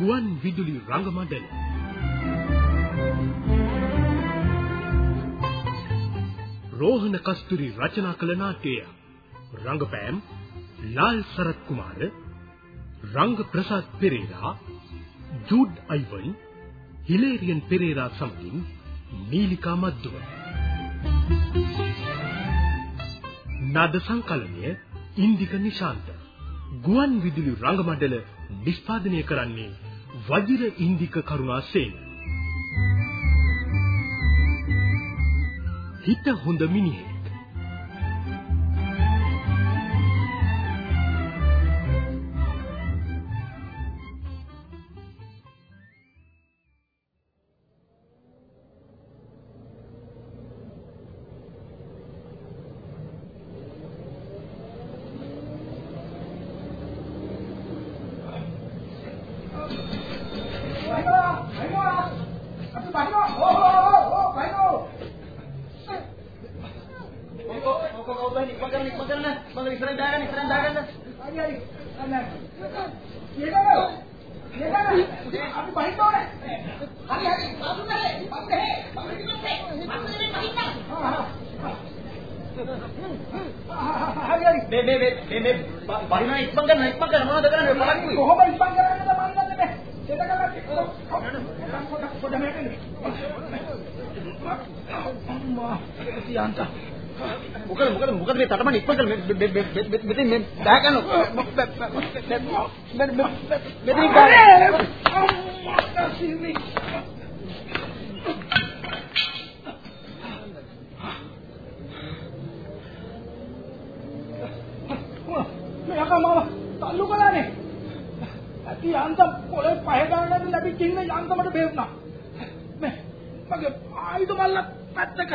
ගුවන් විදුලි රංගමණ්ඩල රෝහණ කස්තුරි රචනා කළ නාට්‍යය රංගපෑම් ලාල් සරත් කුමාර රංග ප්‍රසාද් පෙරේරා ජූඩ් අයිවන් හිලේරියන් පෙරේරා සමගින් නීලිකා මද්දුව නාද සංකලනය ඉන්දික නිශාන්ත ගුවන් විදුලි රංගමණ්ඩල නිෂ්පාදනය කරන්නේ වජිර ඉන්දික කරුණාසේන හිත හොඳ මිනිහෙක් බහිනා ඉක්මන් කරන ඉක්මන් කරන මොනවද කරන්නේ බලන්න කොහොම ඉස්පන් කරන්නද මන් දන්නේ නැහැ. දෙතකලා පොඩ මේකනේ. අම්මා තියන්ත. මොකද මොකද මොකද මේ තටමන ඉක්මන් කරන මෙතන මේ දහ ගන්න මෙතන ගන්න අම්මා මාව තල්ලු කළානේ. ඇති යන්තම් පොළේ පහ ගන්නට ලැබිච්ච ඉන්න යන්තමට බේරුණා. මේ මගේ ආයුධ මල්ල පැත්තක.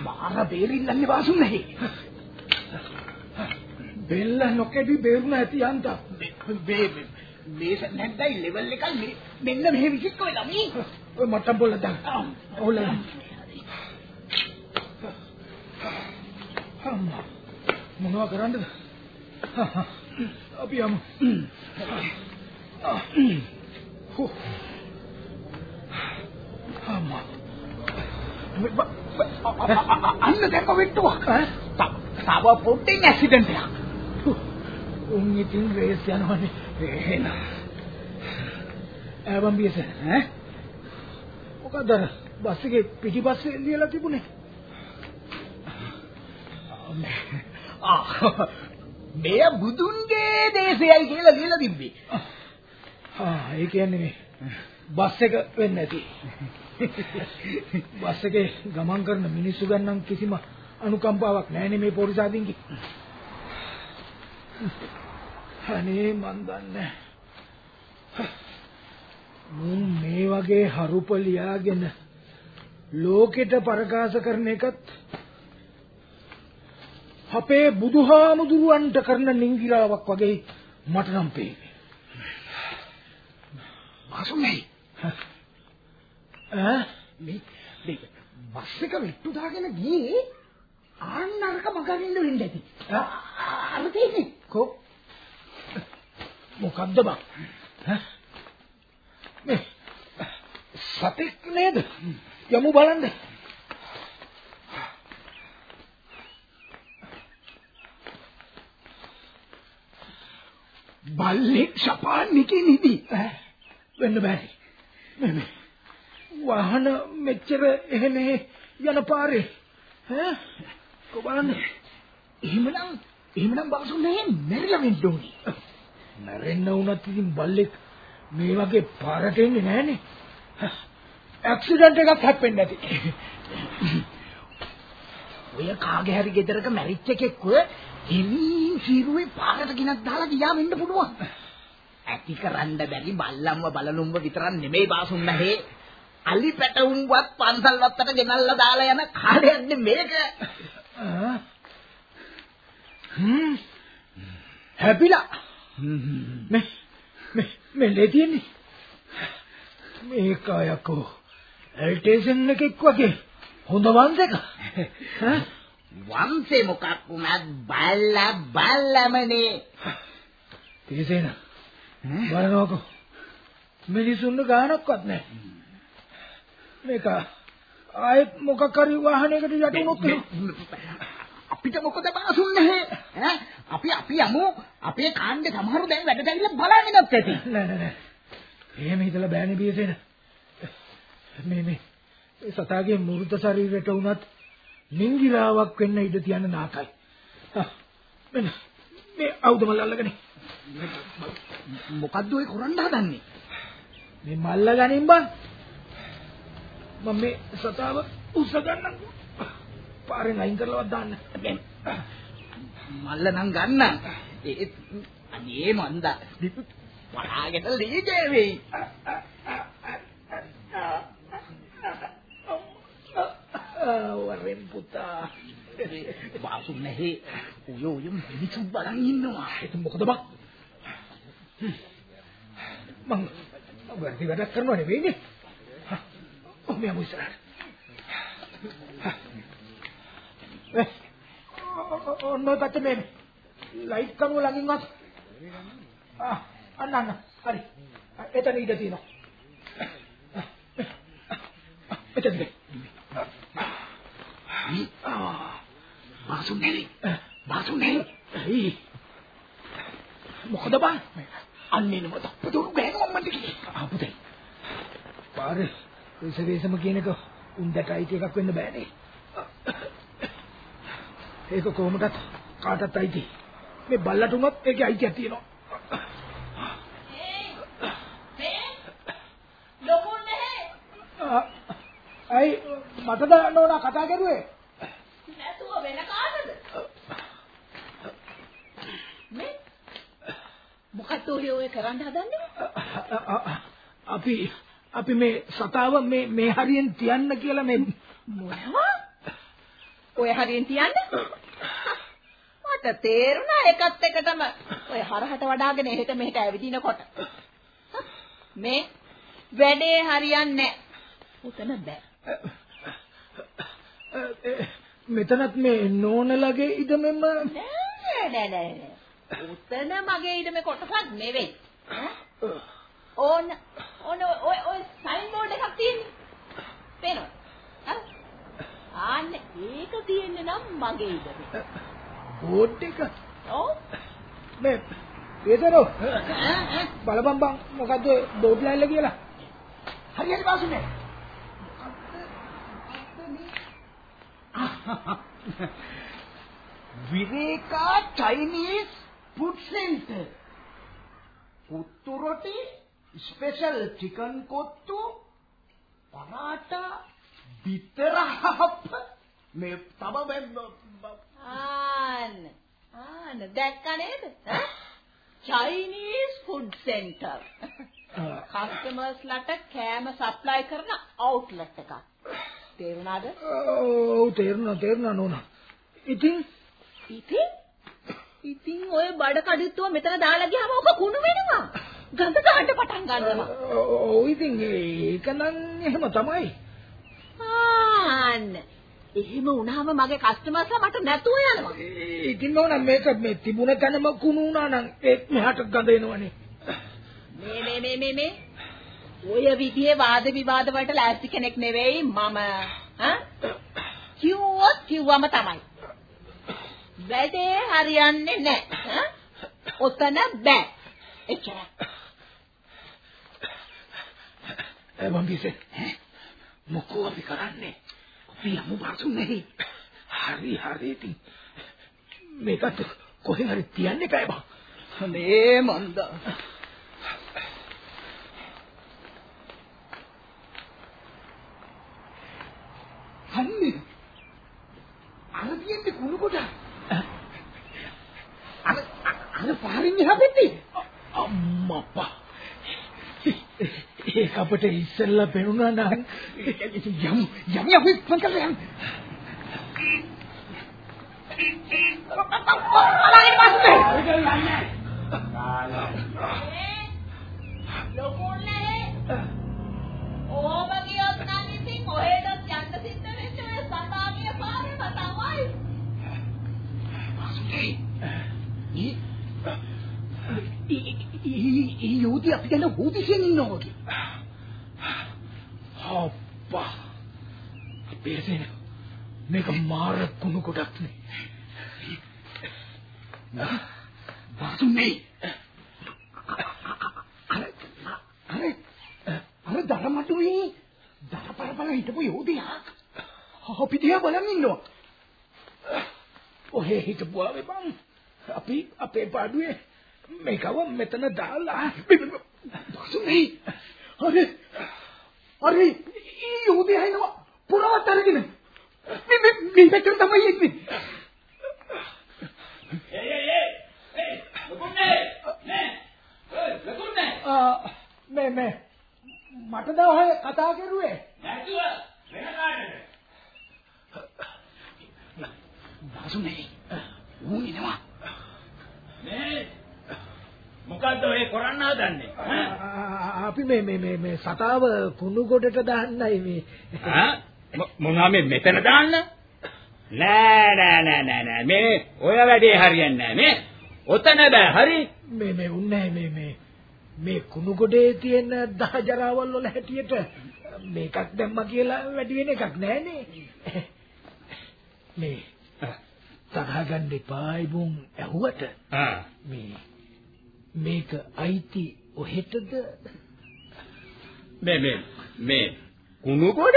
මාර බේරිල්ලන්නේ වාසුන් නැහැ. බෙල්ල නොකෙඩි බේරුණ ඇති යන්තම්. මේ මේස නැද්දයි ලෙවල් එකයි මෙන්න මෙහෙ විසික් වෙලා මේ ඔය මට්ටම් බොල්ල දාන්න. ඕල. අම්මා මොනවා කරන්නද? අපි යමු. අම්මා. අන්න දැක වෙට්ටුවක් තව පොඩ්ඩෙන් ඇක්සිඩන්ට් එකක් උන් ඉතින් රේස් යනවනේ. එහෙනම්. ආවම් බියස ඈ? මොකද බස් එකේ පිටිපස්සේ ලියලා තිබුණේ? ආ මෙය බුදුන්ගේ දේශයයි කියලා ලියලා තිබ්බේ ආ ඒ කියන්නේ මේ බස් එක වෙන්නේ නැති. බස් එකේ ගමන් කරන මිනිස්සු ගන්නම් කිසිම අනුකම්පාවක් නැහැනේ මේ පොරිසාදින්ගේ. අනේ මන් දන්නේ. මුන් මේ වගේ හරුප ලියාගෙන ලෝකෙට ප්‍රකාශ කරන එකත් අපේ බුදුහාමුදුරුවන්ට කරන නිංගිලාවක් වගේ මට නම් පේන්නේ. අසුමයි. ඈ? මේ මේ බස් එක විට්ටු දාගෙන ගියේ ආන්න අරක මගරින්න වෙන්න ඇති. අර තියෙන්නේ. කො? මොකද්ද බං? ඈ මේ සතෙක් නේද? යමු බලන්න බල්ලෙක් ශපාන්නිකේ නිදි ඈ වෙන්න බෑ. මේ මේ. වාහන මෙච්චර එහෙම යන පාරේ. ඈ? කො බලන්න එහෙමනම් එහෙමනම් බාසුනේ මැරිලා වෙන්න ඕනි. මැරෙන්න වුණත් ඉතින් බල්ලෙක් මේ වගේ පාරට එන්නේ නැහනේ. ඇක්සිඩන්ට් එකක් හැප්පෙන්නේ නැති. ඔය කාගේ හරි ගෙදරක මැරිච්ච එකෙක්ව එමින් සිරුවේ පාරට ගෙනත් දාලා ගියා වෙන්න පුළුවන්. ඇති කරන්න බැරි බල්ලම්ව බලලුම්ව විතරක් නෙමෙයි බාසුන් නැහැ. අලි පැටවුන්වත් පන්සල් වත්තට ගෙනල්ලා දාලා යන කාලයක්ද මේක. හ්ම් හැපිලා මේ මේ මේ ලේ තියෙන්නේ. මේක යකෝ. ඇල්ටේෂන් එකෙක් වගේ හොඳ වංශයක. ඈ වංශේ මොකක් වුණත් බල්ලා බල්ලමනේ. තේසේන. බලනකො. මිනිසුන්ව ගානක්වත් නැහැ. මේක ආයෙත් මොකක් හරි වාහනයකට යට වුණොත් අපිට මොකද බාසුන් නැහැ ඈ අපි අපි යමු අපේ කාණ්ඩේ සමහරු දැන් වැඩට ඇවිල්ලා බලන්නත් ඇති නෑ නෑ නෑ එහෙම හිතලා බෑනේ බියසෙන මේ මේ සතාගේ මෘත ශරීරයට වුණත් නිංගිරාවක් වෙන්න ඉඩ තියන නාකයි. මෙන්න මේ ආයුධ මල්ල අල්ලගෙන. මොකද්ද ඔය කරන්න හදන්නේ? මේ මල්ල ගනින් බං. මම මේ සතාව උස්ස ගන්නම්. පාරෙන් අයින් කරලවත් දාන්න. මල්ල නම් ගන්න. ඒ අනේ මන්ද. පරාගෙන ලීජේ වෙයි වරෙන් පුතා. බාසු නැහැ. ඔය ඔය මිනිස්සු බලන් ඉන්නවා. ඒක මොකද බං? මං වැඩි වැඩක් කරනව නෙවෙයිනේ ඔහොම යමු ඉස්සරහට. ඔන්න ඔය පැත්තේ මේ ලයිට් කනුව ළඟින්වත් ආ අන්න අන්න. හරි. එතන ඉඳ තියෙනවා. එතනද? බාසු නැහැ ඇයි? මොකද බං? අන්නේ නම තප්පතුරු ගෑනුවා මන්ට කිව්වේ. ආ පුතේ පාරේ රිසර්වේෂම කියන එක උන්දට අයිති එකක් වෙන්න බෑනේ. ඒක කොහොමදත් කාටත් අයිති. මේ බල්ලට උනත් ඒකේ අයිතියක් තියෙනවා. ඇයි මටද නෝනා කතා කරුවේ නැතුව වෙන කාටද? මේ මොකක්ද ඔය ඔය කරන්න හදන්නේ? අපි අපි මේ සතාව මේ මේ හරියෙන් තියන්න කියලා මේ මොනවා? ඔය හරියෙන් තියන්න? මට තේරුණා එකත් එකටම ඔය හරහට වඩාගෙන එහෙට මෙහෙට ඇවිදිනකොට. මේ වැඩේ හරියන්නේ නැහැ. උතන බෑ. මෙතනත් මේ නෝනලගේ ඉදමෙම නෑ නෑ නෑ. උතන මගේ ඉඩමේ කොටසක් නෙවෙයි. ඕන ඕන ඔය ඔය සයින් බෝඩ් එකක් තියෙන්නේ. පේනවද? ආන්න ඒක තියෙන්නේ නම් මගේ ඉඩමේ. බෝඩ් එක ඔව්. මේ පේතරෝ බලපන් බං මොකද්ද බෝඩ් ලයින්ල කියලා හරියට පාසුනේ Viveka Chinese food centre kottu roti special chicken kottu paratha බිත්තර හප් මේ තම ආන්න ආන්න දැක්ක නේද? Chinese food centre. කස්ටමර්ස්ලාට කෑම සප්ලයි කරන අවුට්ලට් එකක්. තේරුණාද? ඔව් තේරුණා තේරුණා නෝනා ඉතින් ඉතින් ඉතින් ඔය බඩ කඩਿੱතුව මෙතන දාලා ගියාම ඔක කුණු වෙනවා. ගඳ ගන්න පටන් ගන්නවා. ඔව් ඉතින් ඒක නම් එහෙම තමයි ආන්න එහෙම වුණාම මගේ කස්ටමර්ස්ලා මට නැතුව යනවා. ඉතින් නෝනා මේක මේ තිබුණ තැනම කුණු වුණා නම් ඒ මෙහාට ගඳ එනවනේ මේ මේ මේ මේ මේ ඔය විදිහේ වාද විවාද වලට ලෑස්ති කෙනෙක් නෙවෙයි මම. ඈ? කිව්වොත් කිව්වම තමයි. වැඩේ හරියන්නේ නැහැ. ඈ? ඔතන බෑ. එච්චරයි. ඒ මම පිසේ මොකෝ අපි කරන්නේ අපි යමු බාසු නැහැ හරි හරි ඉතින් මේකත් කොහෙන් හරි තියන්න එපායි බං මේ මන්ද හන්නේ අර තියෙන්නේ කුණු කොට අර අර පාරින් එහා පැත්තේ අම්මපා ඒක අපිට ඉස්සෙල්ලා පෙනුණා නම් යමු යමු අපි ඉක්මන් කරලා යමු බලන්න ලොකුන්නේ ඕම ගියොත් නම් ඉතින් කොහෙද යන්න සිද්ධ වෙන්නේ ඔය සතාගේ පාරේම තමයි. ඒ යෝධි අපි ගැන හොදිසියෙන් ඉන්නවා වගේ. අප්පා අපේ සේන මේක මාර කුණු කොටක් නේ වාසුනේ. අර අර අර දරමටුවේ දරපරපල හිටපු යෝධයා අපි දිහා බලන් ඉන්නවා. ඔහේ හිටපුවාවේ බං අපි අපේ පාඩුවේ මේකව මෙතන දාලා වාසුනේ. අර අර ඒ යෝධයා එනවා පුරවත් අරගෙන. මේ මේ මේ පැත්තට තමයි එන්නේ. ආ, මේ මේ මට දා ඔය කතා කරුවේ වාසුනේ. ඌ එනවා. මොකද්ද ඔය කරන්න හදන්නේ? අපි මේ මේ මේ මේ සතාව කුණු ගොඩට දාන්නයි මේ ඈ? මොනවා මේ මෙතන දාන්න? නෑ නෑ නෑ නෑ නෑ මේ ඔය වැඩේ හරියන්නේ නෑ මේ. ඔතන බෑ හරි. මේ මේ උන්නේ මේ මේ මේ කුණු ගොඩේ තියෙන දහජරාවල් වල හැටියට මේකක් දැම්මා කියලා වැඩි වෙන එකක් නෑනේ මේ තරහ ගන්න එපායි බුන් ඇහුවට ආ මේ මේක අයිති ඔහෙටද මේ මේ මේ කුණු කොට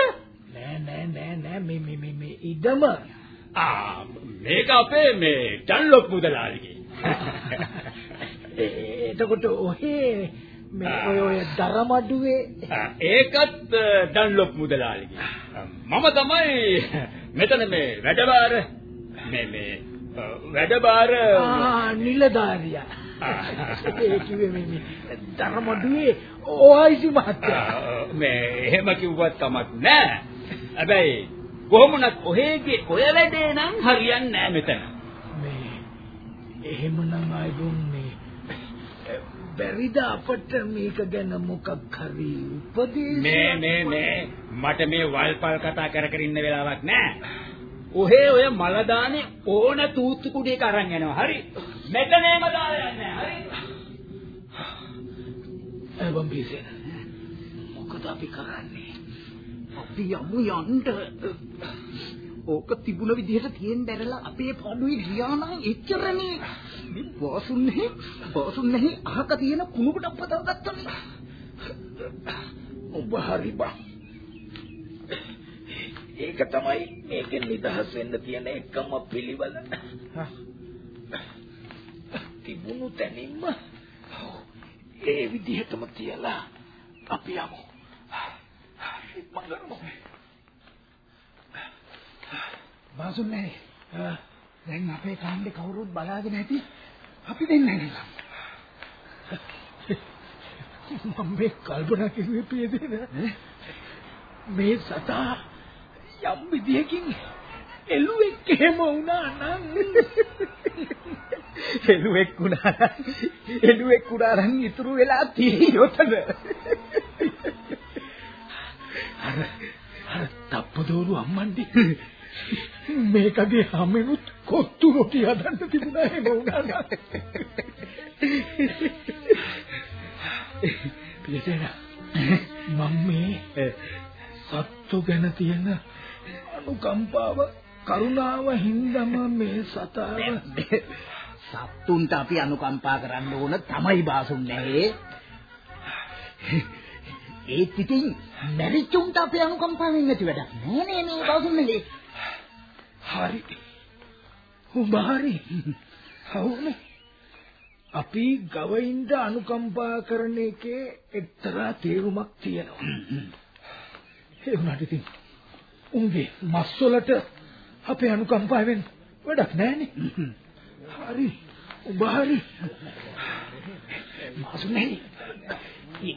නෑ නෑ නෑ නෑ මේ මේ මේ මේ ඉදම ආ මේක අපේ මේ ඩන්ලොප් මුදලාලිගේ. එතකොට ඔහේ මේ ඔය ඔය දරමඩුවේ ඒකත් ඩන්ලොප් මුදලාලිගේ. මම තමයි මෙතන මේ වැඩබාර මේ මේ වැඩබාර නිලධාරියා. ඒ කිව්වේ මේ දරමඩුවේ ඕයිසි මහත්තයා මේ එහෙම කිව්වත් කමක් නෑ. හැබැයි කොහොමුණත් ඔහේගේ ඔය වැඩේ නම් හරියන්නේ නෑ මෙතන. මේ එහෙමනම් ආයිබුන් මේ බැරිද අපට මේක ගැන මොකක් හරි උපදේශ මේ මේ මේ මට මේ වල්පල් කතා කර කර ඉන්න වෙලාවක් නෑ. ඔහේ ඔය මල දානේ ඕන තූත්තු කුඩේක අරන් යනවා. හරි. මෙතනේම දාලා යන්නේ. හරි. එවම් බීසෙන මොකද අපි කරන්නේ අපි යමු යන්න. ඕක තිබුණ විදිහට තියෙන්න බැරලා අපේ පාඩුවේ ගියා නම් එච්චරනේ. මේ වාසුන්නේ වාසුන්නේ අහක තියෙන කුණු කොට පතව ගත්තනේ. ඔබ හරි බං ඒක තමයි මේකෙන් නිදහස් වෙන්න තියෙන එකම පිළිවෙල තිබුණු තැනින්ම ඒ විදිහටම තියලා අපි යමු මංගලමු වාසුන්නේ දැන් අපේ කාණ්ඩේ කවුරුත් බලාගෙන ඇති. අපි දෙන්න නේද? මම මේ කල්පනා කරුවේ පියදෙන මේ සතා යම් විදියකින් එළුවෙක් එහෙම වුණා නම් එළුවෙක් වුණා එළුවෙක් වුණා නම් ඉතුරු වෙලා තියෙන්නේ ඔතන. අර අර තප්පදෝරු අම්මන්ඩි මේකගේ හැමෙනුත් කොත්තු රොටි හදන්න තිබුණා එහෙම වුණා නම් පියදෙන මම මේ සත්තු ගැන තියෙන අනුකම්පාව කරුණාව හින්දම මේ සතාව. සත්තුන්ට අපි අනුකම්පා කරන්න ඕන තමයි බාසුන්නේ. ඒත් ඉතින් මැරිච්චුන්ට අපි අනුකම්පාවෙන් නැති වැඩක් නෑ නේ මේ බාසුන්නේ. හරි. උඹ හරි හවුනේ. අපි ගවයින්ට අනුකම්පා කරන එකේ එක්තරා තේරුමක් තියෙනවා. ඒ වුණාට ඉතින් උන්ගේ මස් වලට අපේ අනුකම්පාවෙන් වැඩක් නැහනේ හරි උඹ හරි බාසුන්නේ. ඊ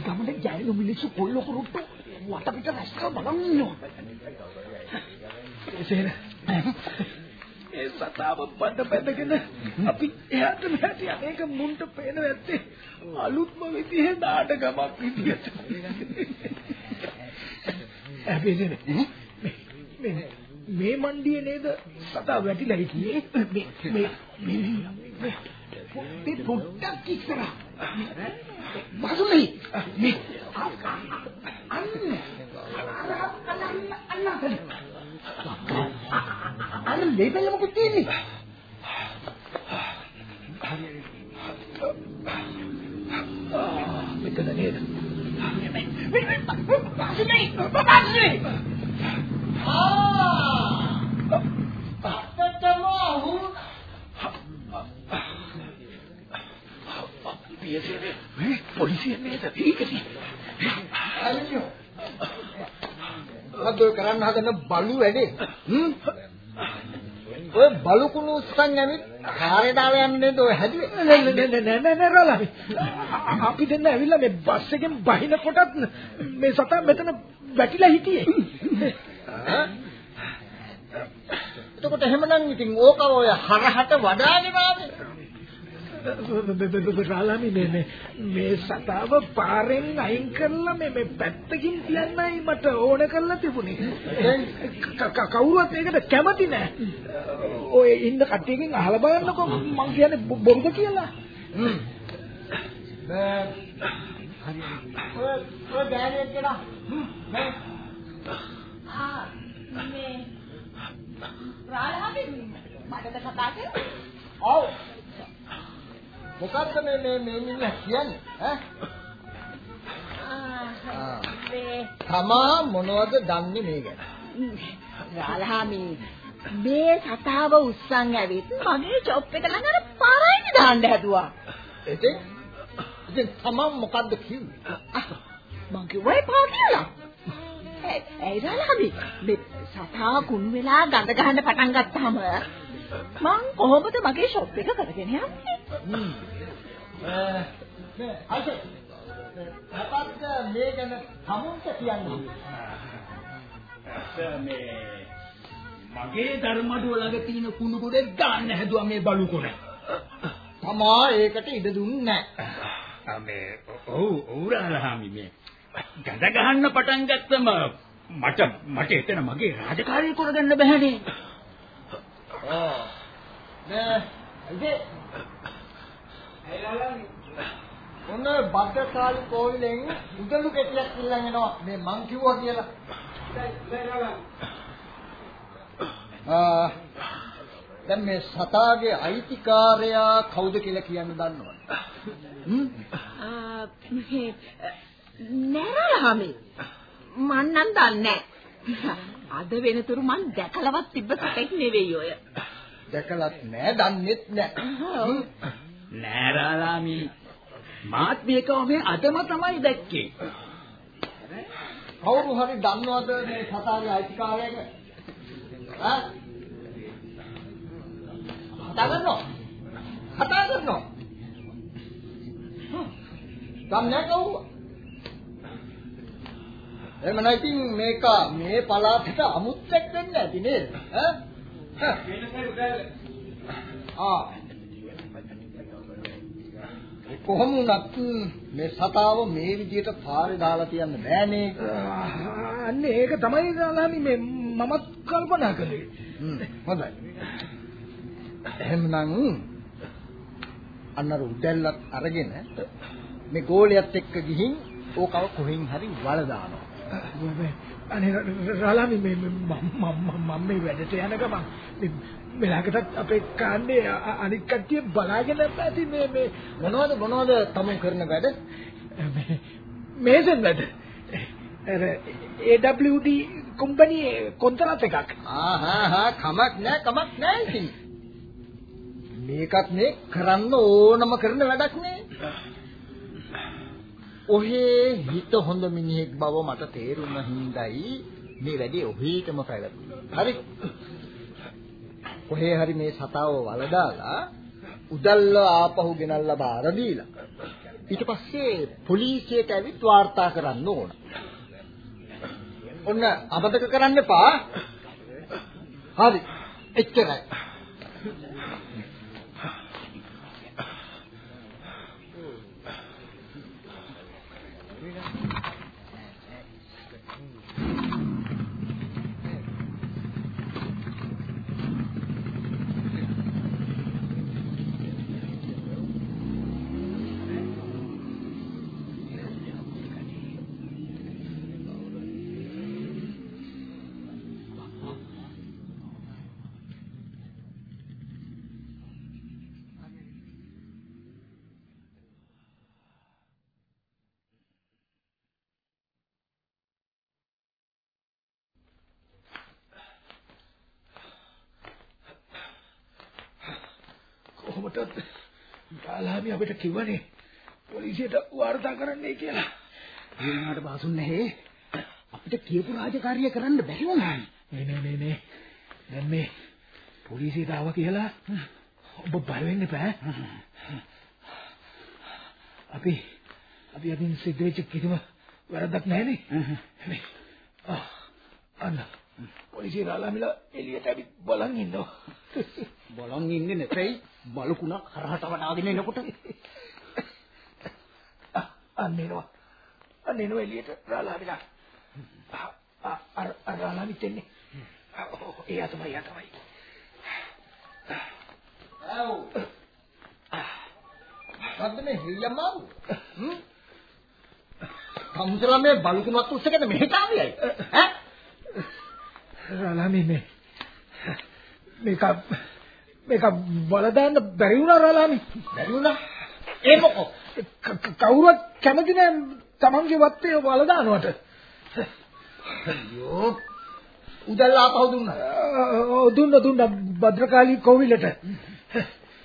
ගමනේ ජයලු මිනිස්සු කොල්ල කරුට්ටු වටපිට රැස්කර බලන් ඉන්නවා. එසේන මේ සතාව බඩ බැඳගෙන අපි එහාට මෙහාට යන්නේක මුන්ට පේන නැත්තේ අලුත්ම විදිහේ නාටකමක් විදියට. ඇබෙන්නේ මේ මේ මණ්ඩියේ නේද සතා වැටිලා හිටියේ මේ මේ මේ මේ පොඩ්ඩක් ඉස්සරහ. බසුලි. මේ අන්න අන්න. අන්න ලේබල් මොකද තියෙන්නේ මෙතන නේද බසුලි බසුලි පොලිසිය නේද ඒකනේ අයියෝ මොකද ඔය කරන්න හදන බලු වැඩේ. ඔය බලු කුණු උස්සන් ඇවිත් කාර්ය දාලා යන්නේ නේද ඔය හැදුවේ? නෑ නෑ නෑ නෑ නෑ රාලි අපි දෙන්න ඇවිල්ලා මේ බස් එකෙන් බහිනකොටත් මේ සතා මෙතන වැටිලා හිටියේ. එතකොට එහෙමනම් ඉතින් ඕක ඔය හරහට වඩාගෙන ආවේ රාලාමි මේ මේ මේ සතාව පාරෙන් අයින් කරලා මේ මේ පැත්තකින් තියන්නයි මට ඕන කරලා තිබුණේ ක- ක- කවුරුවත් ඒකට කැමති නෑ ඔය ඉන්න කට්ටියකින් අහලා බලන්නකෝ මං කියන්නේ බො- බොරුද කියලා හ්ම් බෑ ඔය ඔය ගෑණියෙක් කෙනා නෑ ආ මේ රාලහාමි මටද කතා කරන්නේ ඔව් මොකක්ද මේ මේ මේ මිනිහ කියන්නේ? ඈ? තමා මොනවද දන්නේ මේ ගැන? රාලහාමි මේ සතාව උස්සන් ඇවිත් මගේ ජොබ් එක ළඟ අර පාරයින් දාන්න හැදුවා. ඉතින් ඉතින් තමා මොකද්ද කිව්වේ? මං කිව්වා එපා කියලා. ඒ රාලහාමි මේ සතා කුණු වෙලා ගඳ ගන්න පටන් ගත්තාම මං කොහොමද මගේ ෂොප් එක කරගෙන යන්නේ? හ්ම් ඈ මේ අයිසේ මොකක්ද මේ ගැන තමුන්ට කියන්නේ මේ මගේ ධර්මඩුව ළඟ තියෙන කුණු ගොඩේ දාන්න හැදුවා මේ බලු කොන. තමා ඒකට ඉඩ දුන්නේ නැහැ මේ ඔව් ඔව් රාලහාමි මේ ගඳ ගහන්න පටන් ගත්තම මට මට එතන මගේ රාජකාරිය කරගන්න බැහැනේ. ආ නෑ ඉතින් ඔන්න බද්දකාලි කෝවිලෙන් උදළු කෙටියක් ඉල්ලන් එනවා මේ මං කිව්වා කියලා. ආ දැන් මේ සතාගේ අයිතිකාරයා කවුද කියලා කියන්න දන්නවද? හ්ම්? ආ මේ නෑරාලහාමි මං නම් දන්නේ. අද වෙනතුරු මං දැකලවත් තිබ්බ සතෙක් නෙවෙයි ඔය. දැකලත් නෑ දන්නෙත් නෑ හ්ම්. නෑ රාලාමි මාත් මේකව මේ අදම තමයි දැක්කේ. කවුරු හරි දන්නවද මේ සතාගේ අයිතිකාරයක? ඈ? කතා කරනවා? කතා කරනවා? හ්ම්. දන්නේ කවුරු එහෙම නැතිනම් මේක මේ පළාතට අමුත්තෙක් වෙන්න ඇති නේද? ඈ? ආ කොහොම වුණත් මේ සතාව මේ විදිහට පාරේ දාලා තියන්න බෑනේ අන්න ඒක තමයි රාලාමි මේ මමත් කල්පනා කළේ හොඳයි එහෙමනම් අන්නර උදැල්ලත් අරගෙන මේ ගෝලියත් එක්ක ගිහින් ඕකව කොහෙන් හරි වල දානවා අනේ රාලාමි මේ මම මම මේ වැඩට යන ගමන් මේ මෙලකටත් අපේ කාණ්ඩේ අ- අනිත් කට්ටිය බලාගෙන ඇති මේ මේ මොනවද මොනවද තමන් කරන වැඩ? මේ මේසන් වැඩ. අර AWD කම්පැනි කොන්ත්‍රාත් එකක්. ආහා හා කමක් නෑ කමක් නෑ ඉතින්. මේකත් මේ කරන්න ඕනම කරන වැඩක් නේ. ඔහේ හිත හොඳ මිනිහෙක් බව මට තේරුණ හිඳයි මේ වැඩේ ඔහේටම පැවැත්තුනේ හරි. කොහේ හරි මේ සතාව වලදාලා උදල්ල ආපහු ගෙනල්ලා බාර දීලා. ඊට පස්සේ පොලිසියට ඇවිත් වාර්තා කරන්න ඕන. ඔන්න අමතක කරන්න එපා. හරි. එච්චරයි. එතකොටත් රාලාමි අපිට කිව්වනේ පොලිසියට වාර්තා කරන්නයි කියලා. ඒ වුණාට බාසුන් නැහැ. අපිට කියපු රාජකාරිය කරන්න බැරි වුණා. නේ නේ නේ නේ. දැන් මේ පොලිසියට ආවා කියලා ඔබ බය වෙන්න එපා. අපි අපි අදින් සිද්ධ වෙච්ච කිසිම වැරද්දක් නැහැනේ. මේ ආ අන්න පොලිසිය රාලාමිලා එළියට ඇවිත් බලන් ඉන්නවා. බලන් ඉන්නේ නැතයි බලුකුණක් හරහට වඩාගෙන එනකොට අන්න එනවා. අන්න එනවා එළියට රාලාමිලා. අර අර රාලාමිත් එන්නේ. එයා තමයි එයා තමයි. මොකද්ද මේ හෙල්ලම්මාව? හ්ම්? කම්සලා මේ බලුකුණක් උස්සගෙන මෙහෙට ආවියයි. ඈ? රාලාමි මේ මේක මේක බල දාන්න බැරි වුණා රාලාමි. බැරි වුණා. ඒ මොකෝ? කවුරුත් කැමති නෑ තමන්ගේ වත්තේ බල දානවට. අයියෝ. උදැල්ල ආපහු දුන්නා. දුන්න දුන්න භද්‍රකාලී කෝවිලට.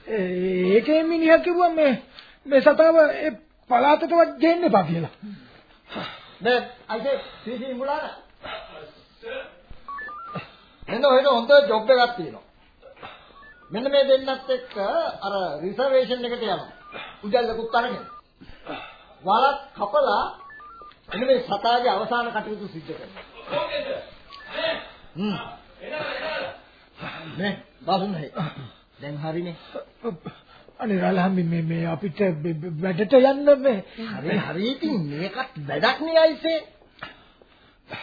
ඒකේ මිනිහා කිව්වා මේ මේ සතාව ඒ පළාතටවත් ගේන්න එපා කියලා. නේ අයිසේ සීසී මුලාන. එන්න ඔහෙට හොඳ ජොබ් එකක් තියෙනවා. මෙන්න මේ දෙන්නත් එක්ක අර රිසර්වේෂන් එකට යනවා. උදැල්ලකුත් අරගෙන. වලක් කපලා එන්න මේ සතාගේ අවසාන කටයුතු සිද්ධ කරනවා. ඕකේද? හ්ම්. නේ බාසුන්. දැන් හරිනේ. අනේ රාලහම්මි මේ මේ අපිට වැඩට යන්න මේ හරි හරි ඉතින් මේකත් වැඩක් නේ අයිසේ.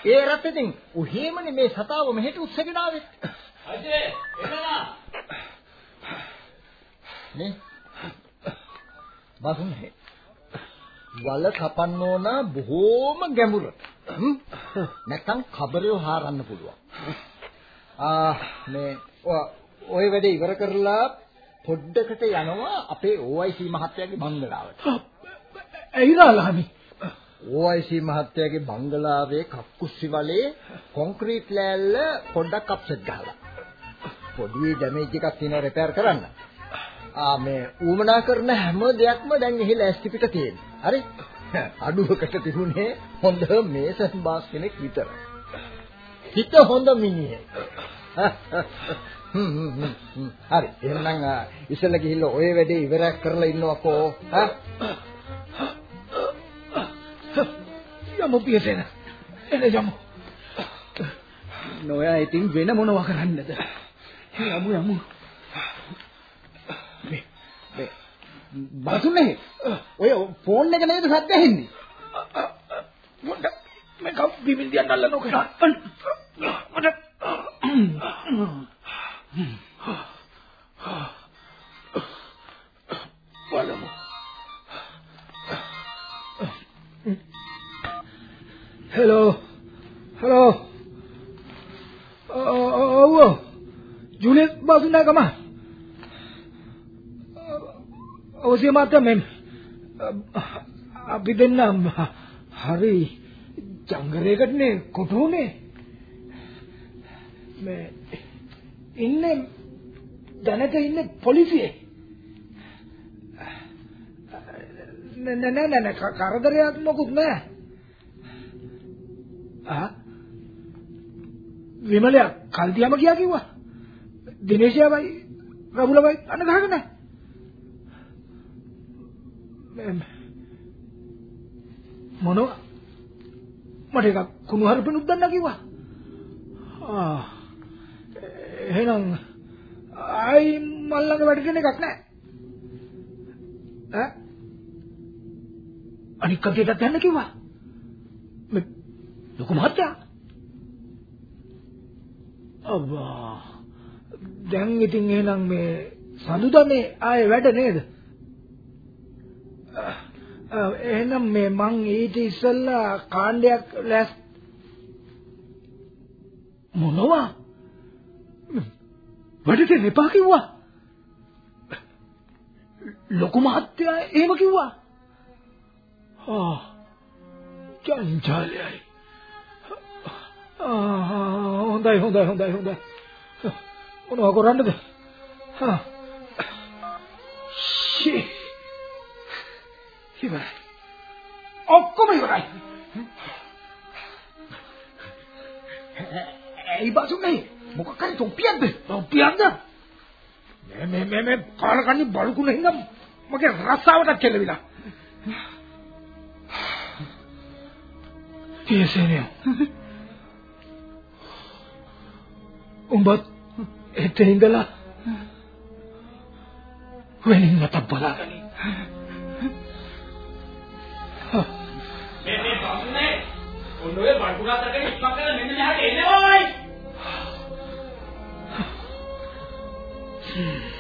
ඒ රටෙන් උහේමනේ මේ සතාව මෙහෙට උස්සගෙන ආවේ. අජේ එනවා. නේ? බසුන්. වල කපන්න ඕන බොහෝම ගැඹුර. නැත්තම් කබරේ හාරන්න පුළුවන්. ආ මේ ඔය වැඩේ ඉවර කරලා පොඩ්ඩකට යනවා අපේ OIC මහත්තයාගේ බංගලාවට. ඇයි රාලහමි? OIC මහත්තයාගේ බංගලාවේ කක්කුස්සි වලේ කොන්ක්‍රීට් ලෑල්ල පොඩ්ඩක් අප්සෙට් ගහලා. පොඩි ඩැමේජ් එකක් තියෙනවා රිපෙයාර් කරන්න. ආ මේ ඌමනා කරන හැම දෙයක්ම දැන් එහි ලෑස්ති පිට තියෙනවා. හරි? අඩුවකට තිබුණේ හොඳ මේසන් බාස් කෙනෙක් විතරයි. හිත හොඳ මිනිහෙක්. හ්ම් හ්ම් හ්ම් හරි එහෙනම් ඉස්සෙල්ලා ගිහිල්ලා ඔය වැඩේ ඉවරයක් කරලා ඉන්නවකෝ ඈ යමු පියසෙන. එන යමු නොයා ඉතින් වෙන මොනවා කරන්නද? යමු යමු. මේ මේ බසුනේ ඔය ෆෝන් එක නේද සද්ද ඇහෙන්නේ? මොකද මේක බිමින් දියන්න අල්ලන්න ඕක හෙලෝ. හෙලෝ. ඔව්. ජුලියස් බසුනාගම. ඔසිය මාත්‍ය මෙන් අපි දෙන්නම් හරි ජංගරයකටනේ කොටුනේ මේ ඉන්නේ දැනට ඉන්නේ පොලිසියේ. නෑ නෑ නෑ නෑ කරදරයක් මොකුත් නෑ. ආ විමලයා කල්දියම ගියා කිව්වා. දිනේශයවයි රබුලවයි අන්න ගහගෙන නෑ. මොනවා මට එකක් කුණු හරපෙනුත් දන්නා කිව්වා. ආ එහෙනම් ආයි මල්ලඟ වැඩ දෙන එකක් නැහැ. ඈ අනික් කටියටත් යන්න කිව්වා. මේ ලොකු මහත්තයා. අබ්බා. දැන් ඉතින් එහෙනම් මේ සඳුදා මේ ආයේ වැඩ නේද? එහෙනම් මේ මං ඊට ඉස්සෙල්ලා කාණ්ඩයක් ලැස් මොනවා? වැඩට එපා කිව්වා. ලොකු මහත්තයා එහෙම කිව්වා. ආ චංචාලයයි. ආ හොඳයි හොඳයි හොඳයි හොඳයි මොනවා කරන්නද හා ෂී. ඉවරයි. ඔක්කොම ඉවරයි. ඇයි බසුනේ? මොකක් හරි තොප්පියක්ද? ඔප්පියක්ද? මේ මේ මේ මේ කාලකන්ණි බලුකුණ හින්දා මගේ රස්සාවට කෙලවිලා. පියසේනිය. උඹත් එතන ඉඳලා වෙනින් මත බලාගනි. මේ මේ බම්නේ ඔන්න ඔය බඩුණා තකේ ඉස්මක් කරලා මෙන්න මෙහාට එනවායි.